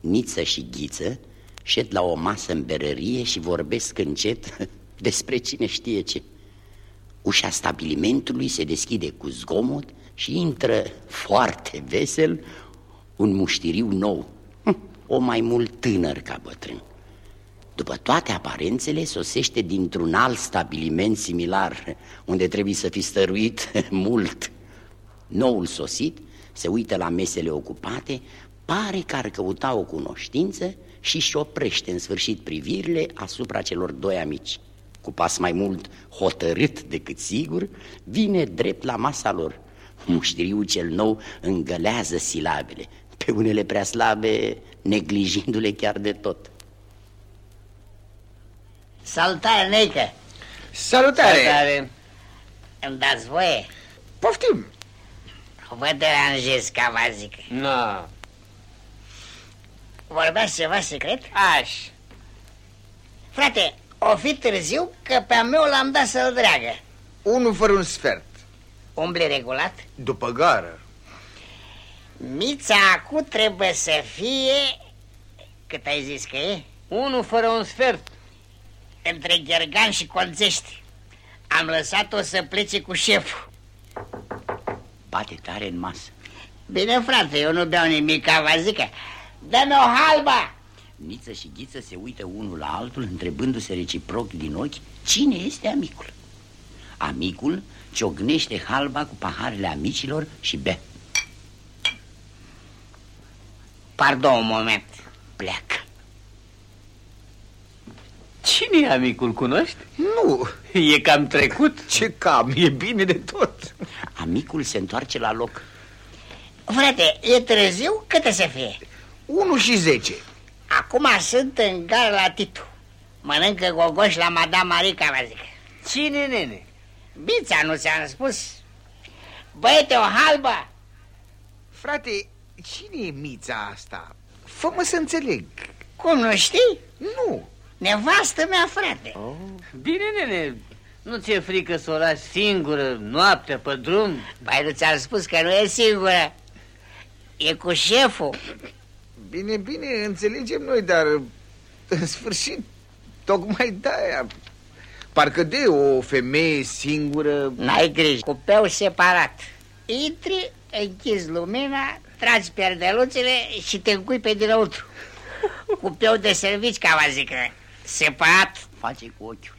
Niță și Ghiță șed la o masă în berărie și vorbesc încet despre cine știe ce. Ușa stabilimentului se deschide cu zgomot și intră foarte vesel un muștiriu nou, o mai mult tânăr ca bătrân. După toate aparențele, sosește dintr-un alt stabiliment similar, unde trebuie să fi stăruit mult. Noul sosit se uită la mesele ocupate, pare că ar căuta o cunoștință și și oprește în sfârșit privirile asupra celor doi amici. Cu pas mai mult hotărât decât sigur, vine drept la masa lor. Muștriul cel nou îngălează silabele, pe unele prea slabe, neglijindu-le chiar de tot. Salutare, Neică! Salutare! Salutare! Îmi dați voie? Poftim! Vă deranjez, ca vă zic. Nu. No. Vorbeați ceva secret? Aș. Frate, o fi târziu că pe-a meu l-am dat să-l dreagă. Unul fără un sfert. Umble regulat? După gară. Mița acu trebuie să fie... Cât ai zis că e? Unul fără un sfert. Între Ghergan și Conțești. Am lăsat-o să plece cu șeful. Bate tare în masă. Bine, frate, eu nu beau nimic, ca vă zică. Dă-mi o halba! Niță și Ghiță se uită unul la altul, întrebându-se reciproc din ochi cine este amicul. Amicul ciognește halba cu paharele amicilor și bea. Pardon un moment. Pleacă. Cine e amicul, cunoști? Nu. E cam trecut? Ce cam, e bine de tot. Amicul se întoarce la loc. Frate, e târziu? Câte să fie? 1 și 10. Acum sunt în gara la Titu. Mănâncă gogoș la Madame Marica, vă zic. Cine, nene? Bița, nu ți-am spus? Băiete, o halbă! Frate, cine e mița asta? Fă-mă să înțeleg. Cum, nu știi? Nu. Nevastă mea, frate. Oh. Bine, nene, nu ți-e frică să o lași singură noaptea pe drum? Păi nu ți-am spus că nu e singură. E cu șeful. Bine, bine, înțelegem noi, dar în sfârșit, tocmai de-aia... Parcă de o femeie singură... N-ai grijă, cu peu separat. Intri, închizi lumina, tragi perdeluțele și te încui pe dinăuntru. Cu peu de servici, ca vă zic, separat. Face cu ochiul.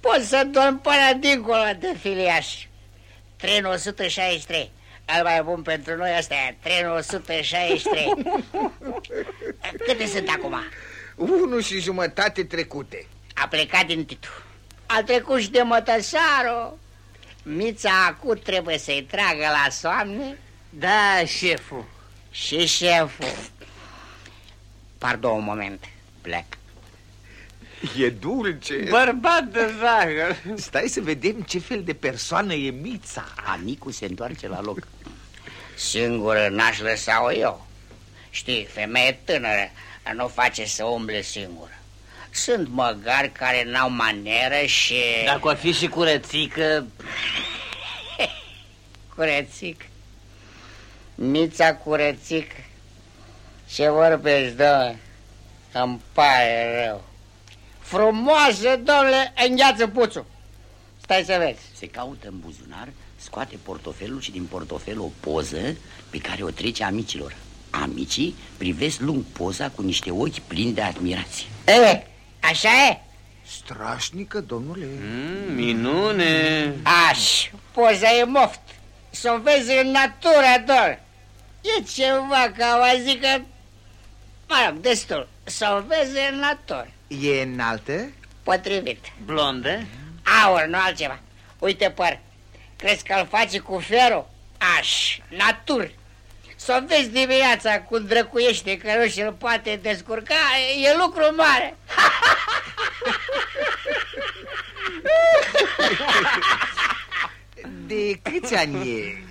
Poți să dormi până dincolo de filiaș. Tren 163. Al mai bun pentru noi asta e, trenul 163. Câte sunt acum? Unu și jumătate trecute. A plecat din Titu. A trecut și de Mătăsaru. Mița acut trebuie să-i tragă la soamne? Da, șeful. Și șeful. Pardon un moment. Plec. E dulce. Bărbat de zahăr. Stai să vedem ce fel de persoană e Mița. Amicul se întoarce la loc. Singură n-aș lăsa-o eu. Știi, femeie tânără nu face să umble singură. Sunt măgari care n-au maneră și... Dacă ar fi și curățică... curățic. Mița curățic. Ce vorbești, domnule? Îmi pare rău. Frumoasă, domnule, îngheață puțul. Stai să vezi. Se caută în buzunar, scoate portofelul și din portofel o poză pe care o trece amicilor. Amicii privesc lung poza cu niște ochi plini de admirație. E, așa e? Strașnică, domnule. Mm, minune. Aș, poza e moft. Să vezi în natură, dor. E ceva ca o zică... Mă rog, destul. Să vezi în natură. E înaltă? Potrivit. Blondă? Aur, nu altceva. Uite păr. Crezi că îl face cu ferul? Aș, natur. Să vezi dimineața cum drăcuiește că nu și-l poate descurca, e lucru mare. De câți ani e?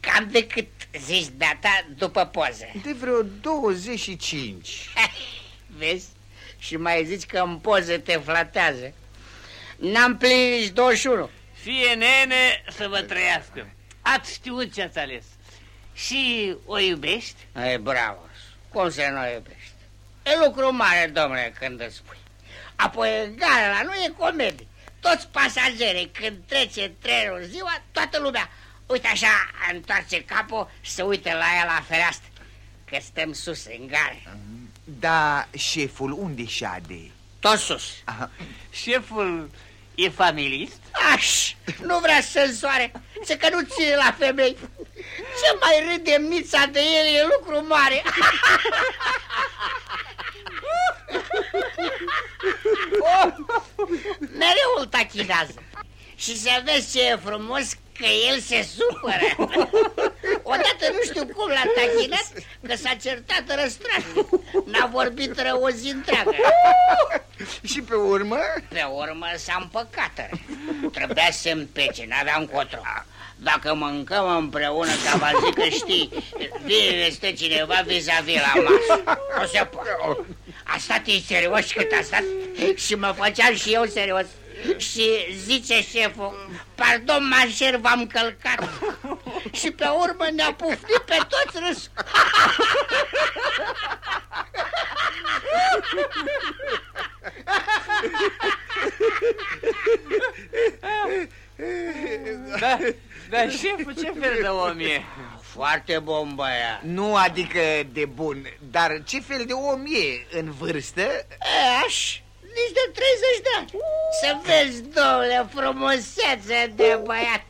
Cam de cât zici data după poză? De vreo 25. Vezi? Și mai zici că în poză te flatează. N-am plinit nici 21. Fie nene să vă trăiască. Ați știut ce ați ales. Și o iubești? E bravo. Cum să nu iubești? E lucru mare, domnule, când îți spui. Apoi gara nu e comedie. Toți pasagerii, când trece trenul ziua, toată lumea, uite așa, întoarce capul și se uită la ea la fereastră. Că stăm sus, în gare. Da, șeful unde șade? Tot sus. Aha. Șeful e familist? Aș, nu vrea să soare, să că nu ține la femei. Ce mai râde mița de el e lucru mare. Mereu îl tachinează. Și să vezi ce e frumos că el se supără. Odată nu știu cum l-a tachinat, că s-a certat răstrat. N-a vorbit rău o zi întreagă. Și pe urmă? Pe urmă s-a împăcat. Trebuia să împece, n-avea încotro. Dacă mâncăm împreună, ca vă zic că știi, vine este cineva vis-a-vis la masă. O să poate. A stat ei serios cât a stat și mă făceam și eu serios. Și zice șeful, pardon, mașer, v-am călcat. Și pe urmă ne-a pufnit pe toți râs. Da, dar șeful ce fel de om e? Foarte bun băiat. Nu adică de bun, dar ce fel de om e în vârstă? E, Aș, nici de 30 de ani. Să vezi, domnule, frumusețe de băiat.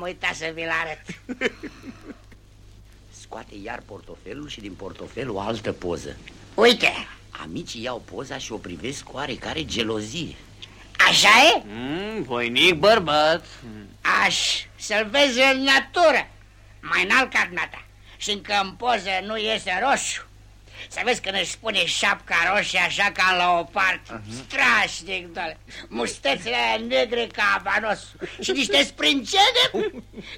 Stai, că am uitat să vi-l arăt. Scoate iar portofelul și din portofel o altă poză. Uite, Amicii iau poza și o privesc cu oarecare gelozie. așa e? Mm, voinic bărbat. Aș, să-l vezi în natură, mai înalt ca dumneata. Și încă în poză nu iese roșu. Să vezi când își pune șapca roșie așa ca la o parte. Strașnic, doamne. Mustețele aia negre ca abanos. Și niște sprâncene.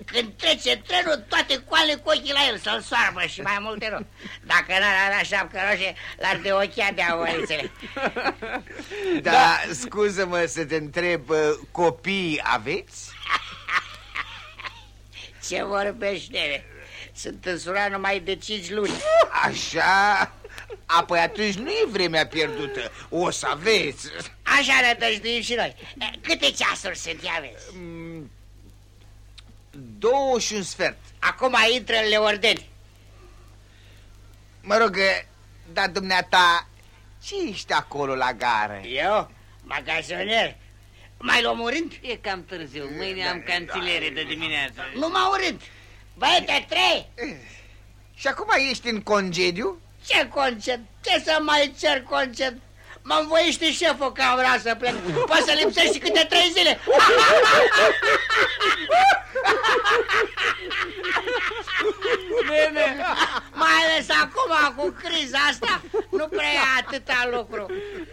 Când trece trenul, toate coale cu ochii la el să-l soarbă și mai multe nu. Dacă n-ar avea șapcă roșie, l-ar de ochia de avorițele. Da, scuză-mă să te întreb, uh, copii aveți? Ce vorbești, nene? Sunt însurat numai de cinci luni. Așa? Apoi atunci nu e vremea pierdută, o să aveți. Așa ne dăjduim și noi. E, Câte ceasuri sunt, ia vezi? Mm, Două și un sfert. Acum intră în Leordeni. Mă rog, uh, dar dumneata, ce ești acolo la gară? Eu? Magazoner? Mai luăm un rând? E cam târziu, mâine am canțilere de dimineață. Nu mă un rând. Băiete, trei! Și acum ești în concediu? Ce concert? Ce să mai cer concert? Mă învoiește șeful că vreau să plec. Poți să lipsești câte trei zile. Nene, Mai ales acum cu criza asta, nu prea e atâta lucru.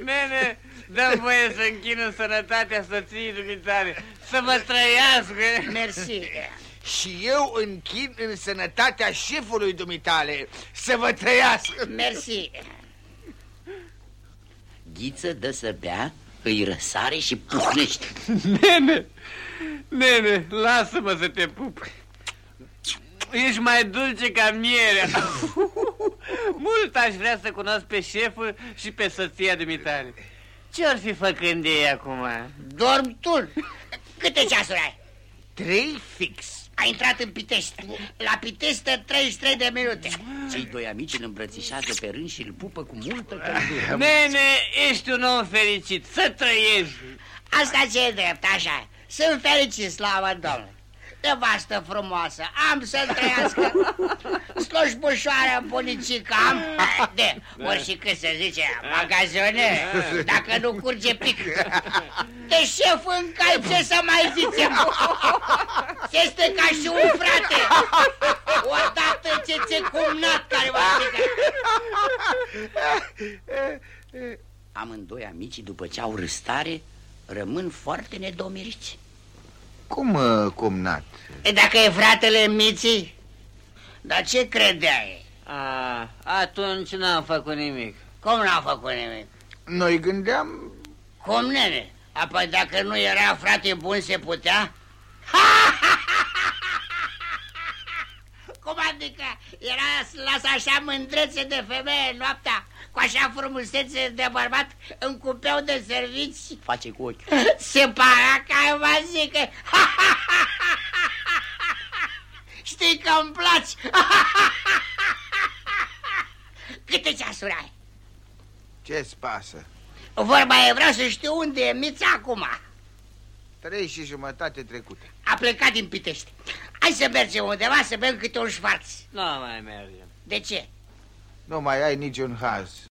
nene, dă voie să închin în sănătatea soției dumitare, să vă trăiască. Mersi. Și eu închin în sănătatea șefului dumitale să vă trăiască. Mersi. Ghiță dă să bea, îi răsare și puhnește. Nene, nene, lasă-mă să te pup. Ești mai dulce ca mierea. Mult aș vrea să cunosc pe șeful și pe soția dumitare. Ce ar fi făcând ei acum? Dorm tu. Câte ceasuri ai? Trei fix. A intrat în Pitește. La Pitește 33 de minute. Cei doi amici îl îmbrățișează pe rând și îl pupă cu multă căldură. Nene, ești un om fericit, să trăiești. Asta ce e drept, așa. Sunt fericit, slavă Domnului. Nevastă frumoasă, am să trăiască Slujbușoară bunicică am De, ori și cât se zice, magazione Dacă nu curge pic De șef în cai, ce să mai zicem Este ca și un frate Odată ce ți-e cumnat care va strica Amândoi amicii, după ce au râstare, rămân foarte nedomiriți. Cum, uh, cumnat? E, Dacă e fratele Miții Dar ce credeai? A, atunci n-am făcut nimic. Cum n-a făcut nimic? Noi gândeam... Cum, nene? Apoi dacă nu era frate bun, se putea? Cum adică Era las așa mândrețe de femeie noaptea, cu așa frumusețe de bărbat în cupeau de servici. Face cu ochi. Se para ca va zică. Știi că îmi place. Câte ceasuri ai? Ce-ți pasă? Vorba e, vreau să știu unde e Mița acum. Trei și jumătate trecute. A plecat din Pitești. Hai să mergem undeva să bem câte un șfarț. Nu mai mergem. De ce? Nu mai ai niciun haz.